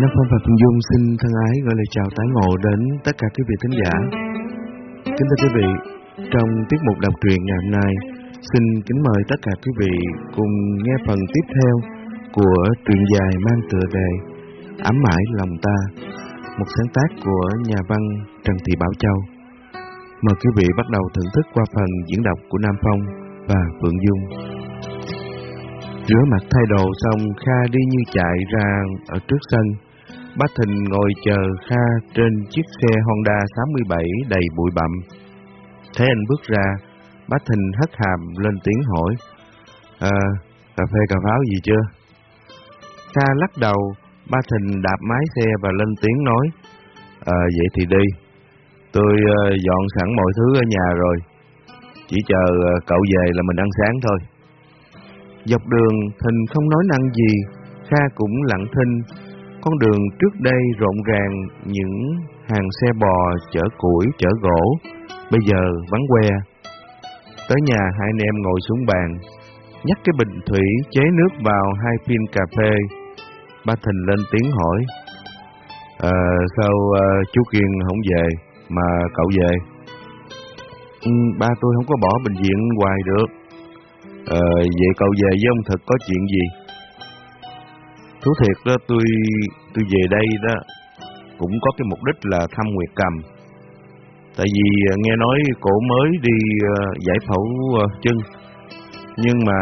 Nam Phong và Phương Dung xin thân ái gửi lời chào tái ngộ đến tất cả quý vị thính giả. Kính thưa quý vị, trong tiết mục đọc truyện ngày hôm nay, xin kính mời tất cả quý vị cùng nghe phần tiếp theo của truyện dài mang tựa đề Ám mãi lòng ta, một sáng tác của nhà văn Trần Thị Bảo Châu. Mời quý vị bắt đầu thưởng thức qua phần diễn đọc của Nam Phong và Phượng Dung. Rửa mặt thay đồ xong, Kha đi như chạy ra ở trước sân. Bá Thình ngồi chờ Kha trên chiếc xe Honda 67 đầy bụi bặm. Thấy anh bước ra, Bá Thình hất hàm lên tiếng hỏi, À, cà phê cà pháo gì chưa? Kha lắc đầu, ba Thình đạp mái xe và lên tiếng nói, À, vậy thì đi. Tôi uh, dọn sẵn mọi thứ ở nhà rồi. Chỉ chờ uh, cậu về là mình ăn sáng thôi. Dọc đường, thình không nói năng gì, Kha cũng lặng thinh. Con đường trước đây rộn ràng những hàng xe bò chở củi, chở gỗ, bây giờ vắng que. Tới nhà hai anh em ngồi xuống bàn, nhắc cái bình thủy chế nước vào hai pin cà phê. Ba thình lên tiếng hỏi, à, sao uh, chú Kiên không về mà cậu về? Ừ, ba tôi không có bỏ bệnh viện hoài được. Ờ, vậy cậu về với ông Thực có chuyện gì? Thú thiệt đó, tôi tôi về đây đó cũng có cái mục đích là thăm Nguyệt Cầm. Tại vì ờ, nghe nói cổ mới đi uh, giải phẫu uh, chân, nhưng mà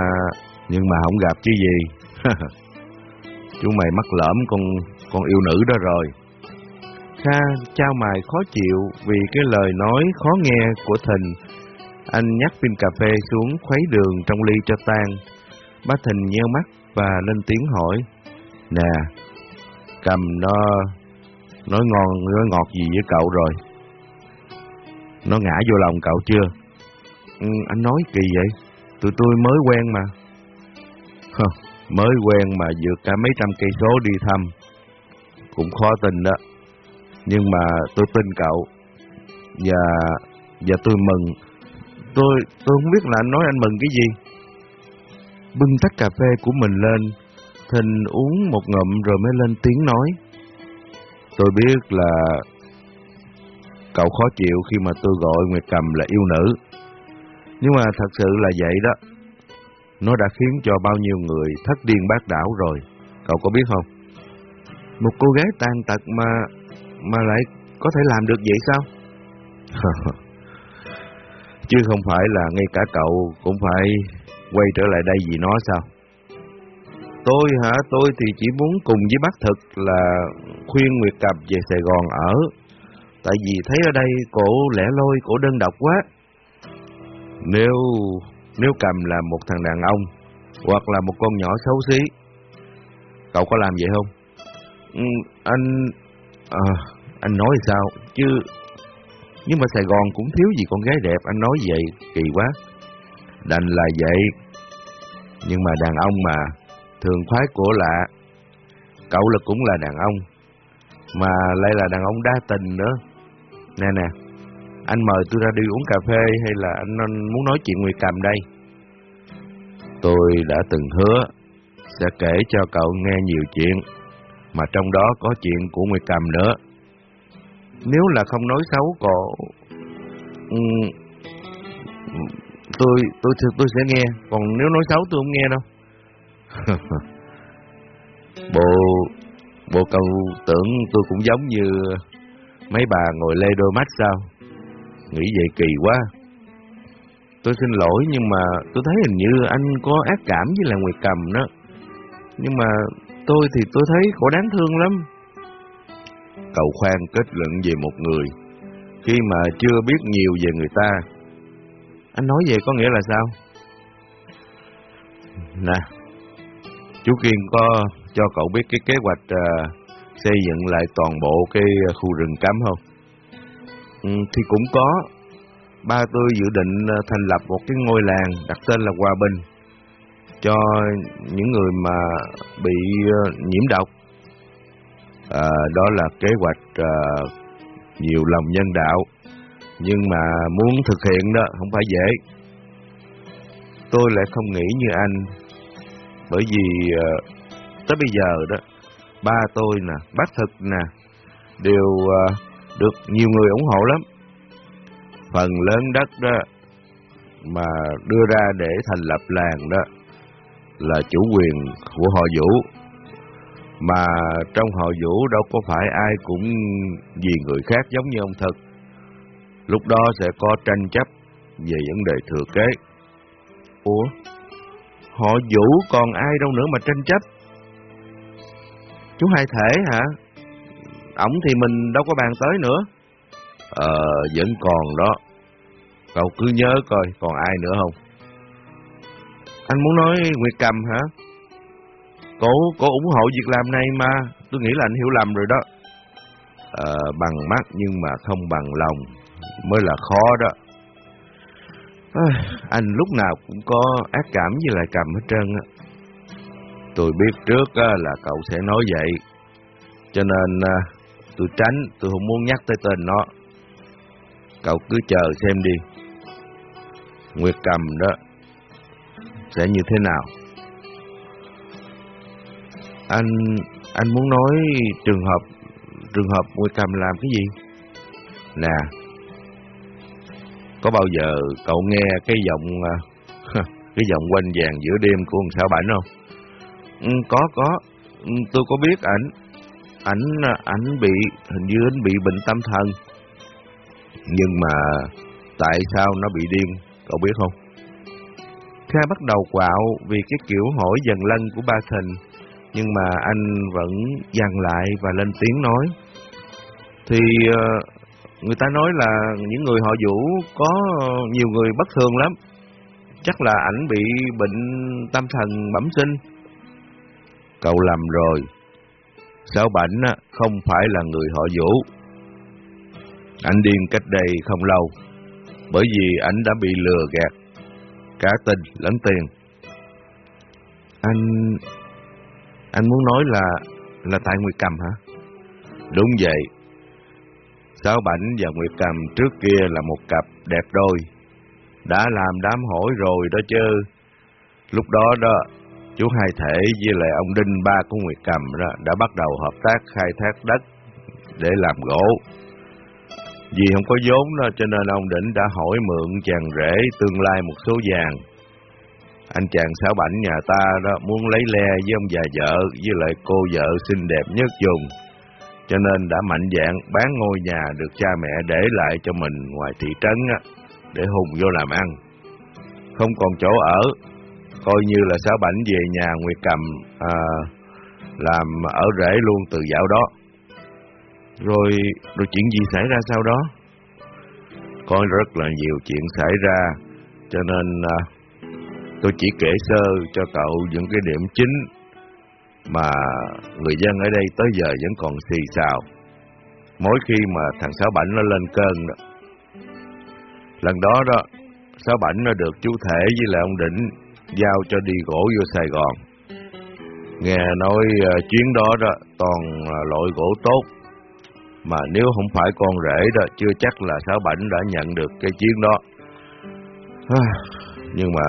nhưng mà không gặp chứ gì. Chú mày mắc lỡm con con yêu nữ đó rồi. Kha trao mày khó chịu vì cái lời nói khó nghe của Thình anh nhắc viên cà phê xuống khuấy đường trong ly cho tan. Bá Thình nheo mắt và lên tiếng hỏi. Nè, cầm nó nói ngon, nói ngọt gì với cậu rồi? Nó ngã vô lòng cậu chưa? Ừ, anh nói kỳ vậy? Tụi tôi mới quen mà. Hờ, mới quen mà vượt cả mấy trăm cây số đi thăm. Cũng khó tin đó. Nhưng mà tôi tin cậu. Và và tôi mừng Tôi, tôi không biết là anh nói anh mừng cái gì. Bưng tách cà phê của mình lên, Thình uống một ngụm rồi mới lên tiếng nói. Tôi biết là cậu khó chịu khi mà tôi gọi Nguyệt Cầm là yêu nữ. Nhưng mà thật sự là vậy đó. Nó đã khiến cho bao nhiêu người thất điên bác đảo rồi. Cậu có biết không? Một cô gái tàn tật mà mà lại có thể làm được vậy sao? Chứ không phải là ngay cả cậu cũng phải quay trở lại đây vì nó sao? Tôi hả? Tôi thì chỉ muốn cùng với bác thực là khuyên Nguyệt Cập về Sài Gòn ở. Tại vì thấy ở đây cổ lẻ loi, cổ đơn độc quá. Nếu nếu cầm là một thằng đàn ông hoặc là một con nhỏ xấu xí, cậu có làm vậy không? Ừ, anh... À, anh nói sao? Chứ nhưng mà Sài Gòn cũng thiếu gì con gái đẹp, anh nói vậy, kỳ quá. Đành là vậy. Nhưng mà đàn ông mà, thường khoái của lạ. Cậu là cũng là đàn ông, mà lại là đàn ông đa tình nữa. Nè nè, anh mời tôi ra đi uống cà phê hay là anh, anh muốn nói chuyện Nguyệt Cầm đây? Tôi đã từng hứa sẽ kể cho cậu nghe nhiều chuyện, mà trong đó có chuyện của Nguyệt Cầm nữa. Nếu là không nói xấu cổ ừ, tôi tôi tôi sẽ nghe, còn nếu nói xấu tôi không nghe đâu. bộ bộ cậu tưởng tôi cũng giống như mấy bà ngồi lê đôi mắt sao? Nghĩ vậy kỳ quá. Tôi xin lỗi nhưng mà tôi thấy hình như anh có ác cảm với là Nguyệt Cầm đó. Nhưng mà tôi thì tôi thấy khổ đáng thương lắm. Cậu khoan kết luận về một người khi mà chưa biết nhiều về người ta. Anh nói vậy có nghĩa là sao? Nè, chú Kiên có cho cậu biết cái kế hoạch uh, xây dựng lại toàn bộ cái khu rừng cấm không? Ừ, thì cũng có. Ba tôi dự định à, thành lập một cái ngôi làng đặt tên là Hòa Bình cho những người mà bị uh, nhiễm độc à, đó là kế hoạch à, nhiều lòng nhân đạo nhưng mà muốn thực hiện đó không phải dễ tôi lại không nghĩ như anh bởi vì à, tới bây giờ đó ba tôi nè, bác Thực nè, đều à, được nhiều người ủng hộ lắm. Phần lớn đất đó mà đưa ra để thành lập làng đó là chủ quyền của họ Vũ. Mà trong họ Vũ đâu có phải ai cũng vì người khác giống như ông Thực. Lúc đó sẽ có tranh chấp về vấn đề thừa kế. Ủa? Họ Vũ còn ai đâu nữa mà tranh chấp? Chú hai thể hả? Ổng thì mình đâu có bàn tới nữa. Ờ, vẫn còn đó. Cậu cứ nhớ coi còn ai nữa không? Anh muốn nói Nguyệt Cầm hả? Cô, cô ủng hộ việc làm này mà, tôi nghĩ là anh hiểu lầm rồi đó. À, bằng mắt nhưng mà không bằng lòng, mới là khó đó. À, anh lúc nào cũng có ác cảm với lại cầm hết trơn á. Tôi biết trước là cậu sẽ nói vậy, cho nên à, tôi tránh, tôi không muốn nhắc tới tên nó. Cậu cứ chờ xem đi. Nguyệt Cầm đó sẽ như thế nào? Anh anh muốn nói trường hợp trường hợp Nguyệt Cầm làm cái gì? Nè, có bao giờ cậu nghe cái giọng à, cái giọng quanh vàng giữa đêm của ông Sao Bảnh không? Ừ, có có, ừ, tôi có biết ảnh ảnh à, ảnh bị hình như ảnh bị bệnh tâm thần. Nhưng mà tại sao nó bị điên Cậu biết không? Kha bắt đầu quạo vì cái kiểu hỏi dần lân của ba Thình, nhưng mà anh vẫn dằn lại và lên tiếng nói. Thì ờ, người ta nói là những người họ vũ có nhiều người bất thường lắm. Chắc là ảnh bị bệnh tâm thần bẩm sinh. Cậu lầm rồi. Sao Bảnh không phải là người họ vũ. Anh điên cách đây không lâu bởi vì anh đã bị lừa gạt, cả tình lẫn tiền. Anh anh muốn nói là... là tại Nguyệt Cầm hả? Đúng vậy. Sáu Bảnh và Nguyệt Cầm trước kia là một cặp đẹp đôi. Đã làm đám hỏi rồi đó chứ. Lúc đó đó, chú Hai Thể với lại ông Đinh ba của Nguyệt Cầm đó đã bắt đầu hợp tác khai thác đất để làm gỗ. Vì không có vốn đó cho nên ông Đỉnh đã hỏi mượn chàng rể tương lai một số vàng. Anh chàng sáu bảnh nhà ta đó muốn lấy le với ông già vợ với lại cô vợ xinh đẹp nhất dùng. Cho nên đã mạnh dạng bán ngôi nhà được cha mẹ để lại cho mình ngoài thị trấn á, để hùng vô làm ăn. Không còn chỗ ở, coi như là sáu bảnh về nhà Nguyệt Cầm à, làm ở rễ luôn từ dạo đó. Rồi, rồi chuyện gì xảy ra sau đó? Có rất là nhiều chuyện xảy ra, cho nên à, tôi chỉ kể sơ cho cậu những cái điểm chính mà người dân ở đây tới giờ vẫn còn xì xào. Mỗi khi mà thằng Sáu Bảnh nó lên cơn đó. Lần đó đó, Sáu Bảnh nó được chú Thể với lại ông Đỉnh giao cho đi gỗ vô Sài Gòn. Nghe nói à, chuyến đó đó toàn loại gỗ tốt mà nếu không phải con rể đó chưa chắc là Sáu Bảnh đã nhận được cái chuyến đó. Nhưng mà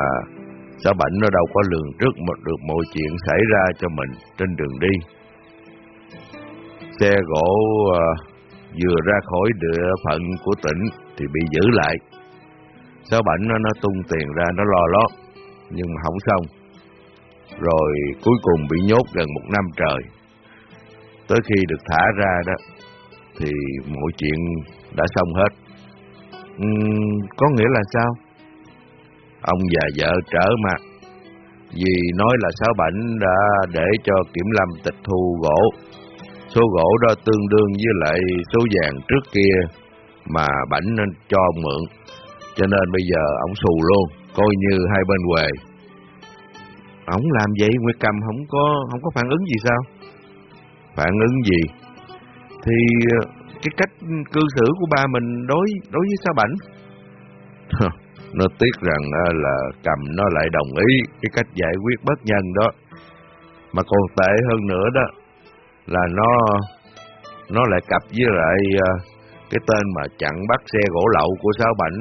sao Bảnh nó đâu có lường trước một được mọi chuyện xảy ra cho mình trên đường đi. Xe gỗ à, vừa ra khỏi địa phận của tỉnh thì bị giữ lại. sao Bảnh nó, nó tung tiền ra nó lo lót nhưng mà không xong. Rồi cuối cùng bị nhốt gần một năm trời. Tới khi được thả ra đó thì mọi chuyện đã xong hết. Uhm, có nghĩa là sao? Ông già vợ trở mặt vì nói là Sáu Bảnh đã để cho Kiểm Lâm tịch thu gỗ. Số gỗ đó tương đương với lại số vàng trước kia mà Bảnh nên cho ông mượn. Cho nên bây giờ ông xù luôn, coi như hai bên quề. Ông làm vậy Nguyệt Cầm không có không có phản ứng gì sao? Phản ứng gì? thì ờ, cái cách cư xử của ba mình đối đối với Sa Bảnh nó tiếc rằng à, là cầm nó lại đồng ý cái cách giải quyết bất nhân đó mà còn tệ hơn nữa đó, là nó nó lại cặp với lại à, cái tên mà chặn bắt xe gỗ lậu của Sáu Bảnh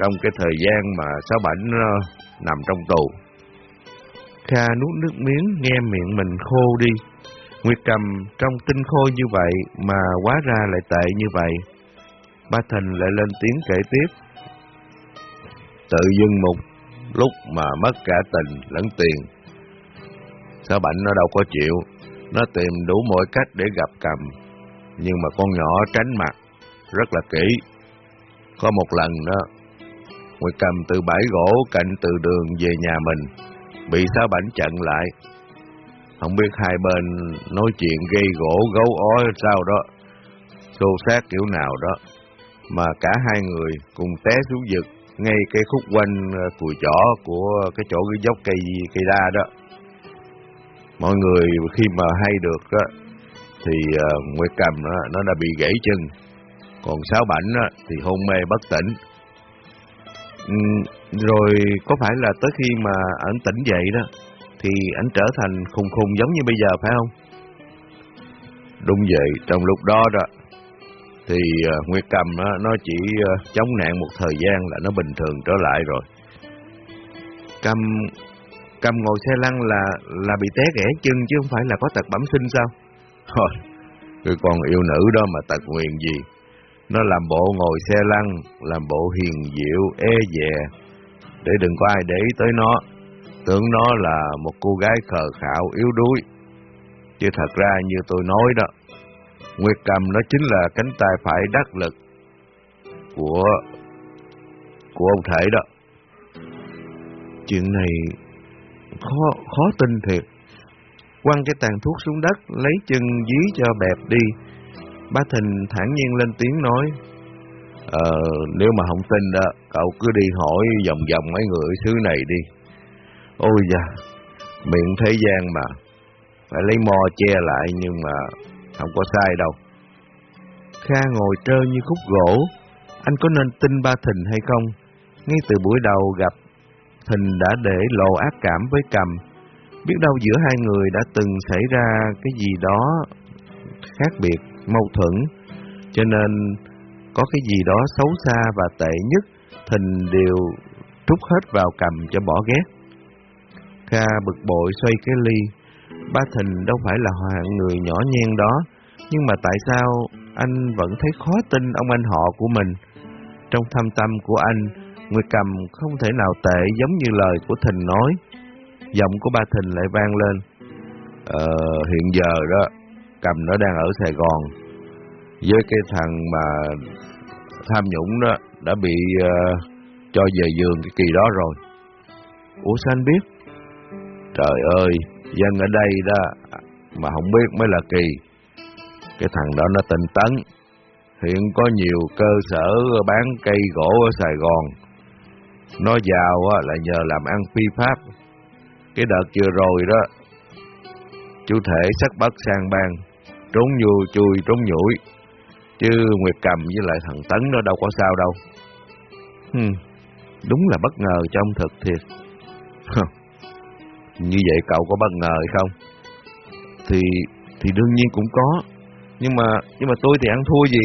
trong cái thời gian mà Sáu Bảnh à, nằm trong tù. Kha nuốt nước miếng, nghe miệng mình khô đi Nguyệt Cầm trong tinh khôi như vậy mà quá ra lại tệ như vậy. Ba Thành lại lên tiếng kể tiếp. Tự dưng một lúc mà mất cả tình lẫn tiền. Sao Bảnh nó đâu có chịu, nó tìm đủ mọi cách để gặp cầm. Nhưng mà con nhỏ tránh mặt, rất là kỹ. Có một lần đó, Nguyệt Cầm từ bãi gỗ cạnh từ đường về nhà mình, bị sao Bảnh chặn lại. Không biết hai bên nói chuyện gây gỗ gấu ói sao đó, xô sát kiểu nào đó, mà cả hai người cùng té xuống vực ngay cái khúc quanh ờ, cùi chỏ của cái chỗ cái dốc cây cây đa đó. Mọi người khi mà hay được đó, thì uh, Nguyệt Cầm đó, nó đã bị gãy chân, còn Sáu Bảnh đó, thì hôn mê bất tỉnh. Uhm, rồi có phải là tới khi mà ảnh tỉnh dậy đó, thì ảnh trở thành khùng khùng giống như bây giờ phải không? Đúng vậy, trong lúc đó đó, thì uh, Nguyệt Cầm đó, nó chỉ uh, chống nạn một thời gian là nó bình thường trở lại rồi. Cầm Cầm ngồi xe lăn là là bị té ghẻ chân chứ không phải là có tật bẩm sinh sao? Thôi, cái con yêu nữ đó mà tật nguyền gì? Nó làm bộ ngồi xe lăn, làm bộ hiền diệu, e dè, để đừng có ai để ý tới nó. Tưởng nó là một cô gái khờ khạo, yếu đuối. Chứ thật ra như tôi nói đó, Nguyệt Cầm nó chính là cánh tay phải đắc lực của của ông thể đó. Chuyện này khó khó tin thiệt. Quăng cái tàn thuốc xuống đất, lấy chân dí cho bẹp đi. Bá Thình thản nhiên lên tiếng nói, Ờ, nếu mà không tin đó, cậu cứ đi hỏi vòng vòng mấy người xứ này đi. Ôi da, miệng thế gian mà, phải lấy mò che lại nhưng mà không có sai đâu. Kha ngồi trơ như khúc gỗ, anh có nên tin ba Thình hay không? Ngay từ buổi đầu gặp, Thình đã để lộ ác cảm với cầm. Biết đâu giữa hai người đã từng xảy ra cái gì đó khác biệt, mâu thuẫn. Cho nên có cái gì đó xấu xa và tệ nhất, Thình đều trút hết vào cầm cho bỏ ghét. Kha bực bội xoay cái ly. Ba Thình đâu phải là hạng người nhỏ nhen đó, nhưng mà tại sao anh vẫn thấy khó tin ông anh họ của mình? Trong thâm tâm của anh, Nguyệt Cầm không thể nào tệ giống như lời của Thình nói. Giọng của ba Thình lại vang lên. Ờ, hiện giờ đó, Cầm nó đang ở Sài Gòn. Với cái thằng mà tham nhũng đó đã bị uh, cho về giường cái kỳ đó rồi. Ủa sao anh biết? Trời ơi, dân ở đây đó mà không biết mới là kỳ. Cái thằng đó nó tinh tấn. Hiện có nhiều cơ sở bán cây gỗ ở Sài Gòn. Nó giàu là nhờ làm ăn phi pháp. Cái đợt vừa rồi đó, chú thể sắc bất sang bang, trốn vô chui trốn nhủi. Chứ Nguyệt Cầm với lại thằng Tấn nó đâu có sao đâu. Hmm, đúng là bất ngờ trong thực thiệt. Như vậy cậu có bất ngờ hay không? Thì thì đương nhiên cũng có. Nhưng mà nhưng mà tôi thì ăn thua gì?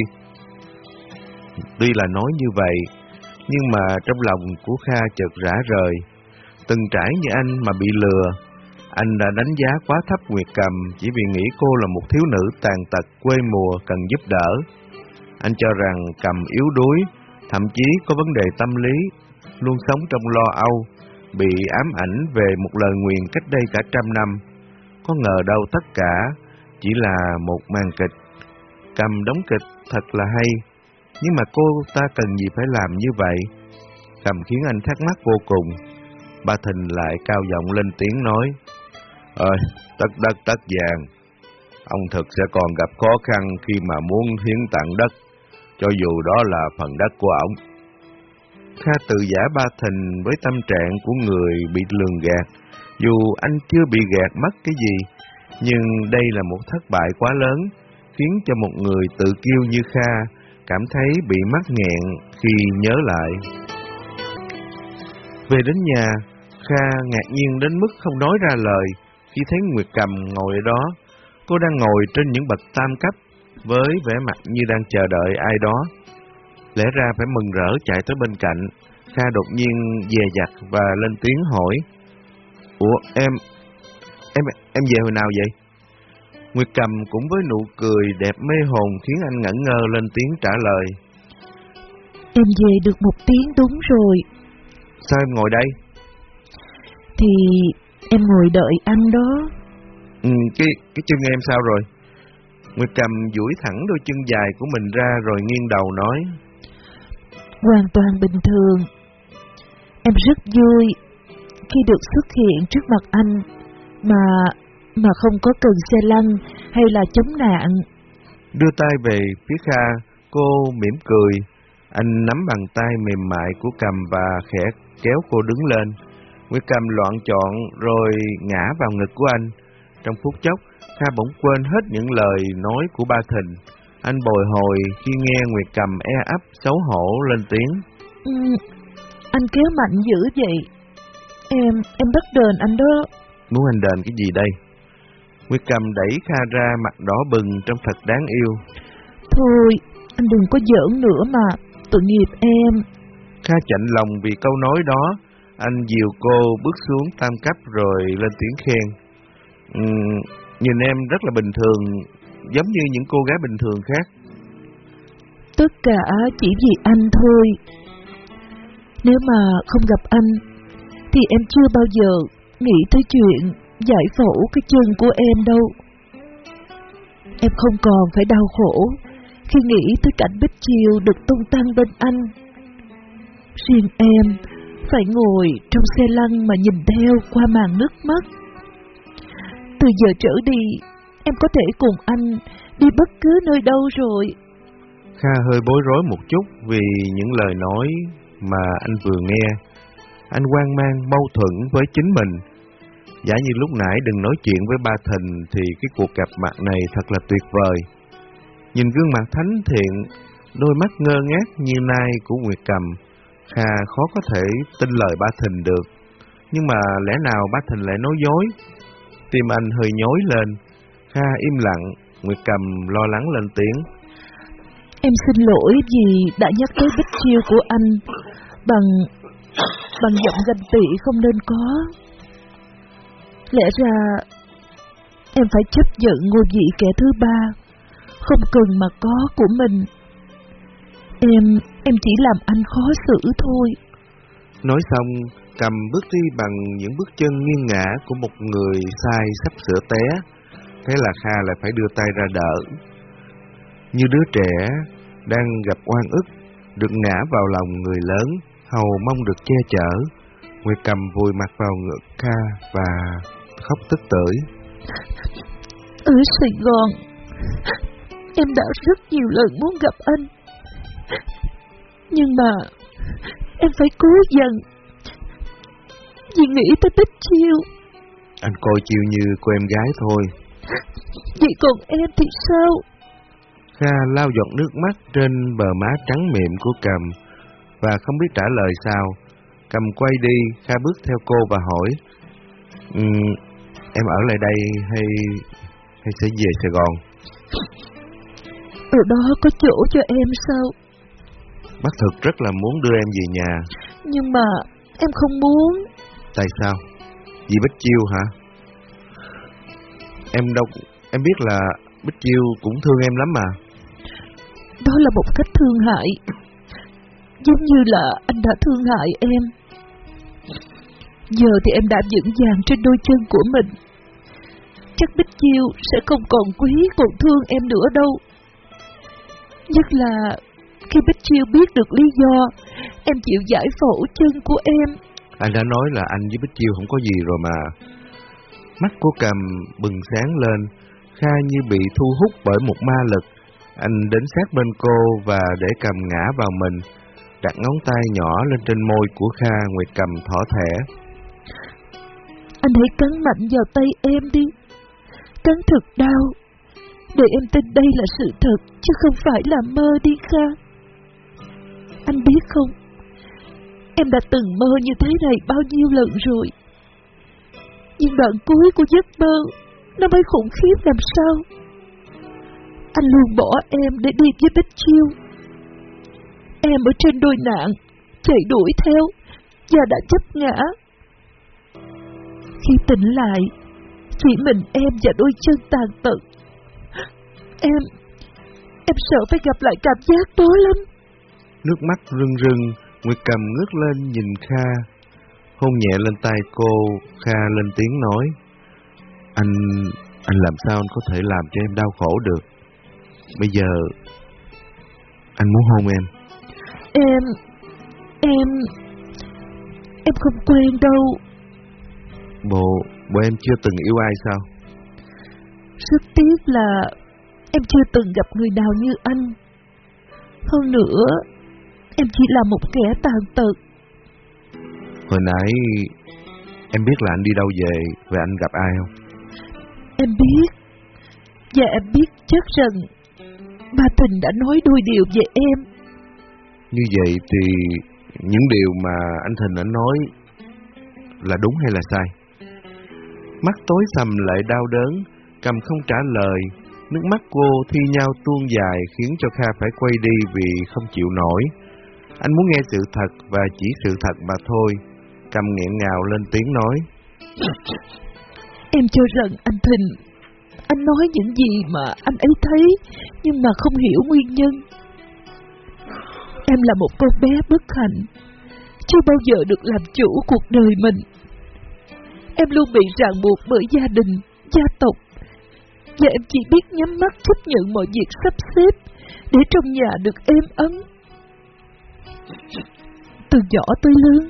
Tuy là nói như vậy, nhưng mà trong lòng của Kha chợt rã rời. Từng trải như anh mà bị lừa, anh đã đánh giá quá thấp Nguyệt Cầm chỉ vì nghĩ cô là một thiếu nữ tàn tật quê mùa cần giúp đỡ. Anh cho rằng Cầm yếu đuối, thậm chí có vấn đề tâm lý, luôn sống trong lo âu, bị ám ảnh về một lời nguyền cách đây cả trăm năm. Có ngờ đâu tất cả chỉ là một màn kịch. Cầm đóng kịch thật là hay, nhưng mà cô ta cần gì phải làm như vậy? Cầm khiến anh thắc mắc vô cùng. Bà Thình lại cao giọng lên tiếng nói, Ơi, tất đất tất vàng, ông thực sẽ còn gặp khó khăn khi mà muốn hiến tặng đất, cho dù đó là phần đất của ông. Kha tự giả ba thình với tâm trạng của người bị lường gạt, dù anh chưa bị gạt mất cái gì, nhưng đây là một thất bại quá lớn, khiến cho một người tự kiêu như Kha cảm thấy bị mắc nghẹn khi nhớ lại. Về đến nhà, Kha ngạc nhiên đến mức không nói ra lời khi thấy Nguyệt Cầm ngồi ở đó. Cô đang ngồi trên những bậc tam cấp với vẻ mặt như đang chờ đợi ai đó. Lẽ ra phải mừng rỡ chạy tới bên cạnh, Kha đột nhiên dè dặt và lên tiếng hỏi. Ủa em, em em về hồi nào vậy? Nguyệt Cầm cũng với nụ cười đẹp mê hồn khiến anh ngẩn ngơ lên tiếng trả lời. Em về được một tiếng đúng rồi. Sao em ngồi đây? Thì em ngồi đợi anh đó. Ừ, cái cái chân em sao rồi? Nguyệt Cầm duỗi thẳng đôi chân dài của mình ra rồi nghiêng đầu nói. Hoàn toàn bình thường. Em rất vui khi được xuất hiện trước mặt anh mà mà không có cần xe lăn hay là chống nạn. Đưa tay về phía Kha, cô mỉm cười. Anh nắm bàn tay mềm mại của cầm và khẽ kéo cô đứng lên. Nguyệt cầm loạn chọn rồi ngã vào ngực của anh. Trong phút chốc, Kha bỗng quên hết những lời nói của ba thình. Anh bồi hồi khi nghe Nguyệt cầm e ấp xấu hổ lên tiếng. Ừ, anh kéo mạnh dữ vậy. Em, em bất đền anh đó. Muốn anh đền cái gì đây? Nguyệt cầm đẩy Kha ra mặt đỏ bừng trong thật đáng yêu. Thôi, anh đừng có giỡn nữa mà, tội nghiệp em. Kha chạnh lòng vì câu nói đó, anh dìu cô bước xuống tam cấp rồi lên tiếng khen. Uhm, nhìn em rất là bình thường, giống như những cô gái bình thường khác. Tất cả chỉ vì anh thôi. Nếu mà không gặp anh, thì em chưa bao giờ nghĩ tới chuyện giải phẫu cái chân của em đâu. Em không còn phải đau khổ khi nghĩ tới cảnh Bích Chiêu được tung tăng bên anh. Riêng em phải ngồi trong xe lăn mà nhìn theo qua màn nước mắt. Từ giờ trở đi, em có thể cùng anh đi bất cứ nơi đâu rồi. Kha hơi bối rối một chút vì những lời nói mà anh vừa nghe. Anh hoang mang mâu thuẫn với chính mình Giả như lúc nãy đừng nói chuyện với ba thình thì cái cuộc gặp mặt này thật là tuyệt vời. Nhìn gương mặt thánh thiện, đôi mắt ngơ ngác như nai của Nguyệt Cầm, Kha khó có thể tin lời ba thình được. Nhưng mà lẽ nào ba thình lại nói dối? Tim anh hơi nhói lên, Kha im lặng, Nguyệt Cầm lo lắng lên tiếng. Em xin lỗi vì đã nhắc tới bích chiêu của anh bằng bằng giọng ganh tị không nên có. Lẽ ra em phải chấp nhận ngôi vị kẻ thứ ba, không cần mà có của mình. Em, em chỉ làm anh khó xử thôi. Nói xong, cầm bước đi bằng những bước chân nghiêng ngã của một người sai sắp sửa té. Thế là Kha lại phải đưa tay ra đỡ. Như đứa trẻ đang gặp oan ức, được ngã vào lòng người lớn, hầu mong được che chở. Nguyệt cầm vùi mặt vào ngực Kha và khóc tức tưởi. Ở Sài Gòn, em đã rất nhiều lần muốn gặp anh. Nhưng mà em phải cố dần vì nghĩ tới Bích Chiêu. Anh coi Chiêu như cô em gái thôi. Vậy còn em thì sao? Kha lau giọt nước mắt trên bờ má trắng mịn của cầm và không biết trả lời sao. Cầm quay đi, Kha bước theo cô và hỏi um, Em ở lại đây hay hay sẽ về Sài Gòn? Ở đó có chỗ cho em sao? Bác thực rất là muốn đưa em về nhà Nhưng mà em không muốn Tại sao? Vì Bích Chiêu hả? Em đâu... Em biết là Bích Chiêu cũng thương em lắm mà. Đó là một cách thương hại. Giống như là anh đã thương hại em. Giờ thì em đã vững vàng trên đôi chân của mình. Chắc Bích Chiêu sẽ không còn quý còn thương em nữa đâu. Nhất là khi Bích Chiêu biết được lý do Em chịu giải phẫu chân của em. Anh đã nói là anh với Bích Chiêu không có gì rồi mà Mắt của cầm bừng sáng lên. Kha như bị thu hút bởi một ma lực. Anh đến sát bên cô và để cầm ngã vào mình. Đặt ngón tay nhỏ lên trên môi của Kha Nguyệt cầm thỏ thẻ. Anh hãy cắn mạnh vào tay em đi. Cắn thật đau. Để em tin đây là sự thật, Chứ không phải là mơ đi, Kha. Anh biết không? Em đã từng mơ như thế này bao nhiêu lần rồi. Nhưng đoạn cuối của giấc mơ Nó mới khủng khiếp làm sao Anh luôn bỏ em để đi với Bích Chiêu Em ở trên đôi nạn Chạy đuổi theo Và đã chấp ngã Khi tỉnh lại Chỉ mình em và đôi chân tàn tật Em, em sợ phải gặp lại cảm giác đó lắm. Nước mắt rưng rưng, Nguyệt cầm ngước lên nhìn Kha. Hôn nhẹ lên tay cô, Kha lên tiếng nói. Anh, anh làm sao anh có thể làm cho em đau khổ được? Bây giờ, anh muốn hôn em. Em, em, em không quen đâu. Bộ, bộ em chưa từng yêu ai sao? Rất tiếc là em chưa từng gặp người nào như anh. Hơn nữa, em chỉ là một kẻ tàn tật. Hồi nãy em biết là anh đi đâu về và anh gặp ai không? Em biết, và em biết chắc rằng ba Tình đã nói đôi điều về em. Như vậy thì những điều mà anh Thình anh nói là đúng hay là sai? Mắt tối sầm lại đau đớn, cầm không trả lời, nước mắt cô thi nhau tuôn dài khiến cho Kha phải quay đi vì không chịu nổi. Anh muốn nghe sự thật và chỉ sự thật mà thôi. Cầm nghẹn ngào lên tiếng nói. Em cho rằng anh Thịnh, anh nói những gì mà anh ấy thấy, nhưng mà không hiểu nguyên nhân. Em là một con bé bất hạnh, chưa bao giờ được làm chủ cuộc đời mình. Em luôn bị ràng buộc bởi gia đình, gia tộc, và em chỉ biết nhắm mắt chấp nhận mọi việc sắp xếp để trong nhà được êm ấm. Từ nhỏ tới lớn,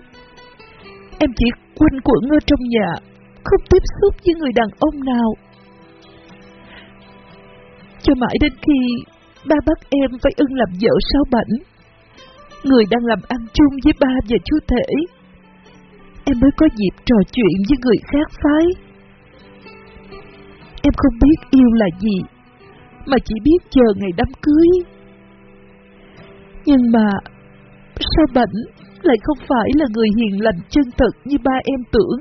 em chỉ quanh quẩn ở trong nhà, không tiếp xúc với người đàn ông nào. Cho mãi đến khi ba bắt em phải ưng làm vợ sáu bảnh, người đang làm ăn chung với ba và chú thể, em mới có dịp trò chuyện với người khác phái. Em không biết yêu là gì, mà chỉ biết chờ ngày đám cưới. Nhưng mà, sao bệnh lại không phải là người hiền lành chân thật như ba em tưởng?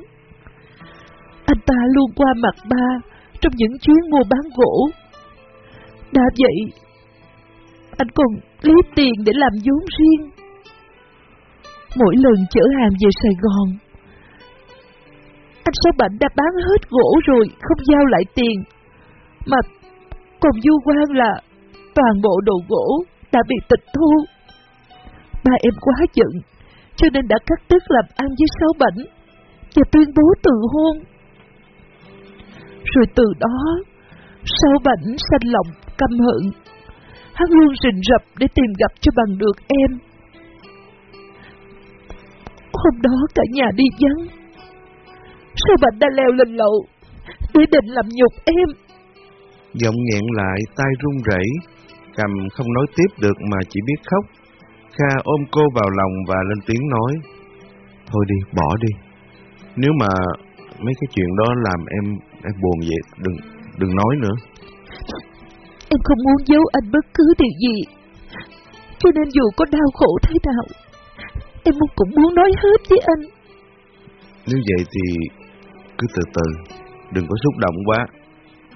Anh ta luôn qua mặt ba trong những chuyến mua bán gỗ. Đã vậy, anh còn lấy tiền để làm vốn riêng. Mỗi lần chở hàng về Sài Gòn, anh Sáu Bảnh đã bán hết gỗ rồi, không giao lại tiền. Mà còn du quan là toàn bộ đồ gỗ đã bị tịch thu. Ba em quá giận, cho nên đã cắt đứt làm ăn với Sáu Bảnh và tuyên bố từ hôn. Rồi từ đó, Sáu Bảnh sanh lòng căm hận. Hắn luôn rình rập để tìm gặp cho bằng được em. Hôm đó cả nhà đi vắng. sáu bảnh đã leo lên lậu để định làm nhục em? Giọng nghẹn lại, tay run rẩy, cầm không nói tiếp được mà chỉ biết khóc. Kha ôm cô vào lòng và lên tiếng nói, Thôi đi, bỏ đi. Nếu mà mấy cái chuyện đó làm em em buồn vậy, đừng đừng nói nữa. Em không muốn giấu anh bất cứ điều gì. Cho nên dù có đau khổ thế nào, em cũng muốn nói hết với anh. Nếu vậy thì cứ từ từ, đừng có xúc động quá.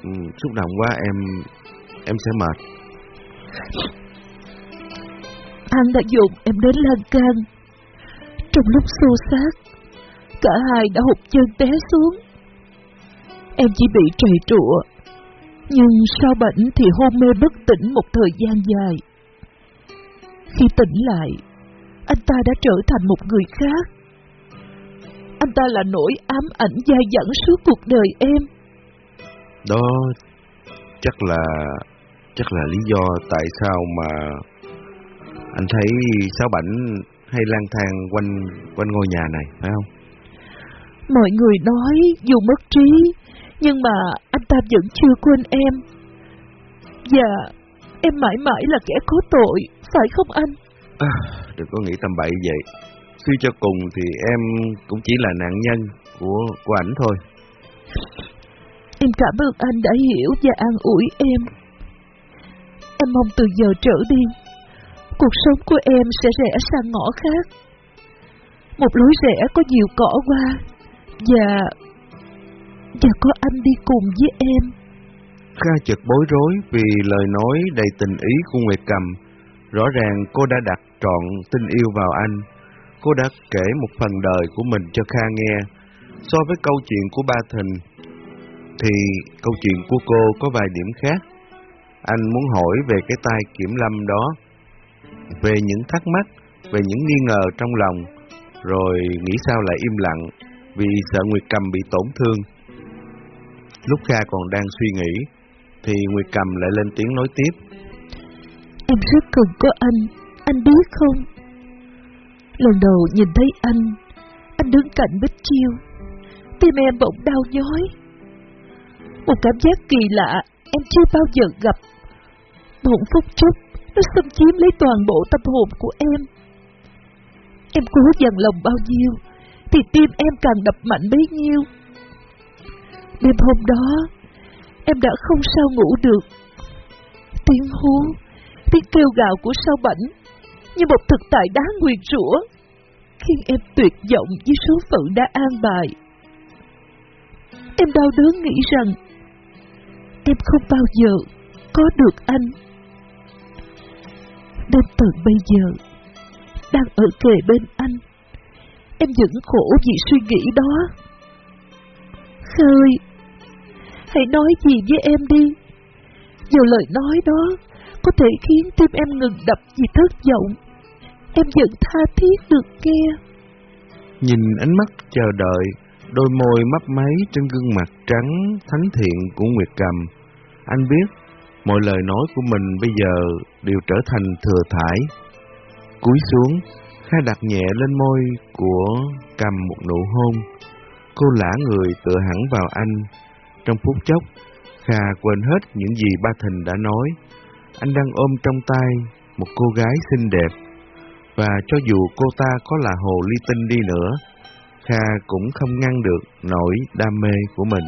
Ừ, xúc động quá em em sẽ mệt. Anh đã dùng em đến lan can. Trong lúc xô xát, cả hai đã hụt chân té xuống. Em chỉ bị trầy trụa, nhưng sau bệnh thì hôn mê bất tỉnh một thời gian dài. Khi tỉnh lại, anh ta đã trở thành một người khác. Anh ta là nỗi ám ảnh dai dẳng suốt cuộc đời em. Đó chắc là chắc là lý do tại sao mà anh thấy Sáu Bảnh hay lang thang quanh quanh ngôi nhà này, phải không? Mọi người nói dù mất trí, nhưng mà anh ta vẫn chưa quên em. Và em mãi mãi là kẻ có tội, phải không anh? À, đừng có nghĩ tầm bậy vậy. Suy cho cùng thì em cũng chỉ là nạn nhân của của ảnh thôi. Em cảm ơn anh đã hiểu và an ủi em. Em mong từ giờ trở đi, cuộc sống của em sẽ rẽ sang ngõ khác. Một lối rẽ có nhiều cỏ qua và và có anh đi cùng với em. Kha chợt bối rối vì lời nói đầy tình ý của Nguyệt Cầm. Rõ ràng cô đã đặt trọn tình yêu vào anh. Cô đã kể một phần đời của mình cho Kha nghe. So với câu chuyện của ba Thình, thì câu chuyện của cô có vài điểm khác. Anh muốn hỏi về cái tay kiểm lâm đó, về những thắc mắc, về những nghi ngờ trong lòng, rồi nghĩ sao lại im lặng vì sợ Nguyệt Cầm bị tổn thương. Lúc Kha còn đang suy nghĩ, thì Nguyệt Cầm lại lên tiếng nói tiếp. Em rất cần có anh, anh biết không? Lần đầu nhìn thấy anh, anh đứng cạnh Bích Chiêu, tim em bỗng đau nhói. Một cảm giác kỳ lạ em chưa bao giờ gặp. Một phút chốc, nó xâm chiếm lấy toàn bộ tâm hồn của em. Em cố dằn lòng bao nhiêu, thì tim em càng đập mạnh bấy nhiêu. Đêm hôm đó, em đã không sao ngủ được. Tiếng hú, tiếng kêu gào của sao bảnh như một thực tại đáng nguyền rủa khiến em tuyệt vọng với số phận đã an bài. Em đau đớn nghĩ rằng em không bao giờ có được anh. Đến tận bây giờ, đang ở kề bên anh, em vẫn khổ vì suy nghĩ đó. Khơi, hãy nói gì với em đi. Dù lời nói đó có thể khiến tim em ngừng đập vì thất vọng, em vẫn tha thiết được nghe. Nhìn ánh mắt chờ đợi, đôi môi mấp máy trên gương mặt trắng thánh thiện của Nguyệt Cầm, anh biết mọi lời nói của mình bây giờ đều trở thành thừa thải. Cúi xuống, Kha đặt nhẹ lên môi của cầm một nụ hôn. Cô lả người tựa hẳn vào anh. Trong phút chốc, Kha quên hết những gì ba Thình đã nói. Anh đang ôm trong tay một cô gái xinh đẹp. Và cho dù cô ta có là hồ ly tinh đi nữa, Kha cũng không ngăn được nỗi đam mê của mình.